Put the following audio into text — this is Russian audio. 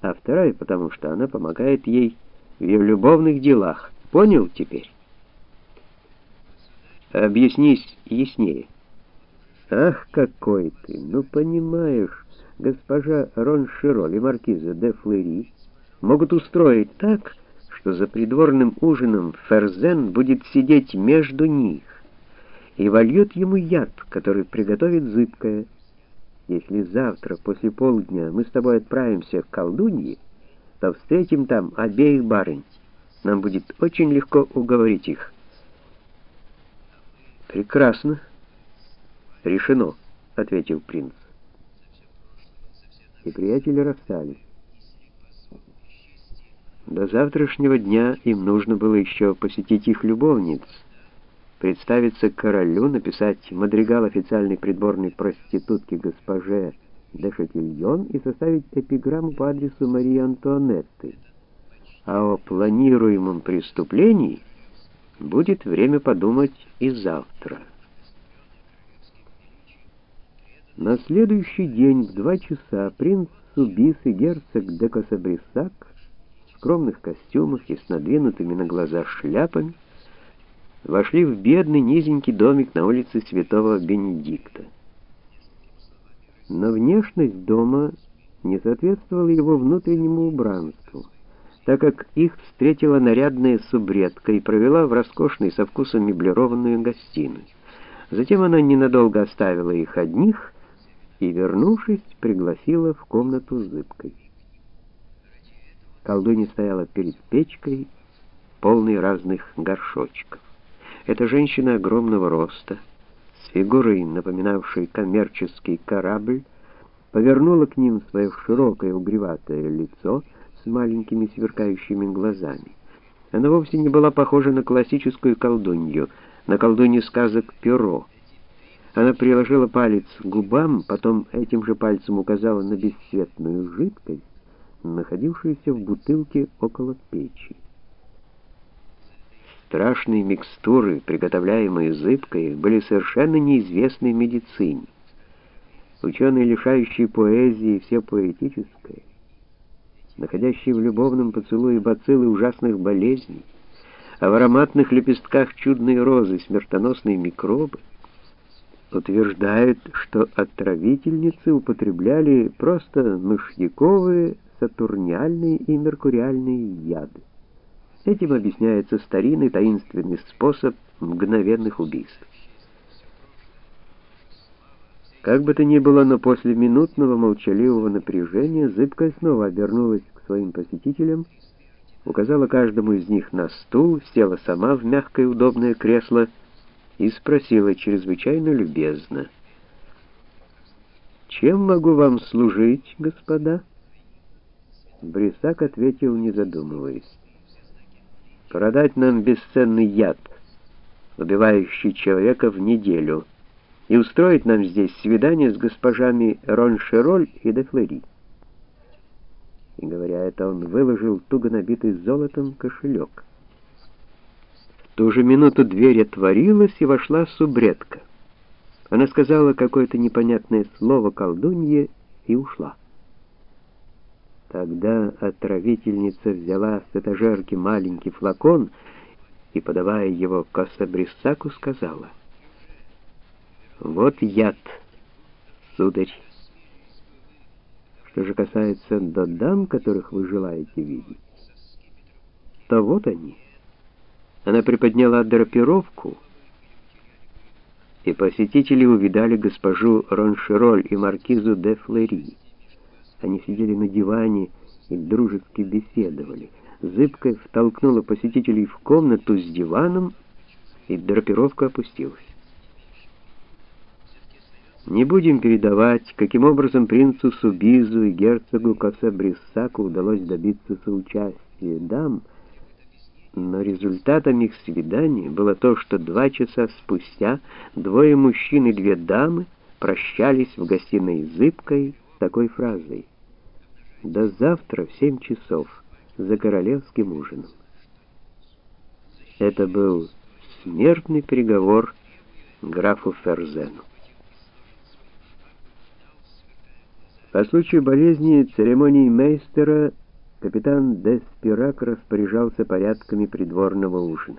а вторая потому, что она помогает ей в ее любовных делах. Понял теперь? Объяснись яснее. Ах, какой ты! Ну, понимаешь, госпожа Роншироль и маркиза де Флери могут устроить так, что за придворным ужином Ферзен будет сидеть между них и вольет ему яд, который приготовит зыбкое. Если завтра после полдня мы с тобой отправимся к колдунье, то встретим там обеих барынь. Нам будет очень легко уговорить их. Прекрасно. Решено, ответил принц. И приятели расстались. До завтрашнего дня им нужно было еще посетить их любовниц, представиться королю, написать мадригал официальной придворной проститутки госпоже де Шатильон и составить эпиграмму по адресу Марии Антуанетты. А о планируемом преступлении будет время подумать и завтра. На следующий день в два часа принц Субис и герцог де Косабрисак в скромных костюмах и с надвинутыми на глаза шляпами вошли в бедный низенький домик на улице Святого Бенедикта. Но внешность дома не соответствовала его внутреннему убранству, так как их встретила нарядная субредка и провела в роскошной со вкусом меблированную гостиную. Затем она ненадолго оставила их одних и, вернувшись, пригласила в комнату с зыбкой. Колдунья стояла перед печкой, полной разных горшочков. Эта женщина огромного роста, с фигурой, напоминавшей коммерческий корабль, повернула к ним свое широкое угреватое лицо с маленькими сверкающими глазами. Она вовсе не была похожа на классическую колдунью, на колдунью сказок «Перо». Она приложила палец к губам, потом этим же пальцем указала на бесцветную жидкость, находившуюся в бутылке около печи. Страшные микстуры, приготовляемые зыбкой, были совершенно неизвестны медицине. Ученые, лишающие поэзии все поэтическое, находящие в любовном поцелуе бациллы ужасных болезней, а в ароматных лепестках чудной розы смертоносные микробы, утверждают, что отравительницы употребляли просто мышьяковые, сатурниальные и меркуриальные яды. Этим объясняется старинный таинственный способ мгновенных убийств. Как бы то ни было, но после минутного молчаливого напряжения Зыбкая снова обернулась к своим посетителям, указала каждому из них на стул, села сама в мягкое удобное кресло и спросила чрезвычайно любезно: "Чем могу вам служить, господа?" Брисак ответил, не задумываясь: продать нам бесценный яд, убивающий человека в неделю, и устроить нам здесь свидание с госпожами Роншероль и де Флери. И говоря это, он выложил туго набитый золотом кошелек. В ту же минуту дверь отворилась, и вошла субредка. Она сказала какое-то непонятное слово колдунье и ушла. Тогда отравительница взяла с этажерки маленький флакон и, подавая его Косабрисаку, сказала, «Вот яд, сударь. Что же касается до дам, которых вы желаете видеть, то вот они». Она приподняла драпировку, и посетители увидали госпожу Роншироль и маркизу де Флери. Они сидели на диване и дружески беседовали. Зыбка втолкнула посетителей в комнату с диваном, и драпировка опустилась. Не будем передавать, каким образом принцу Субизу и герцогу Косабриссаку удалось добиться соучастия дам, но результатом их свидания было то, что два часа спустя двое мужчин и две дамы прощались в гостиной Зыбкой, такой фразой «До завтра в семь часов за королевским ужином». Это был смертный приговор графу Ферзену. По случаю болезни церемонии мейстера капитан Деспирак распоряжался порядками придворного ужина.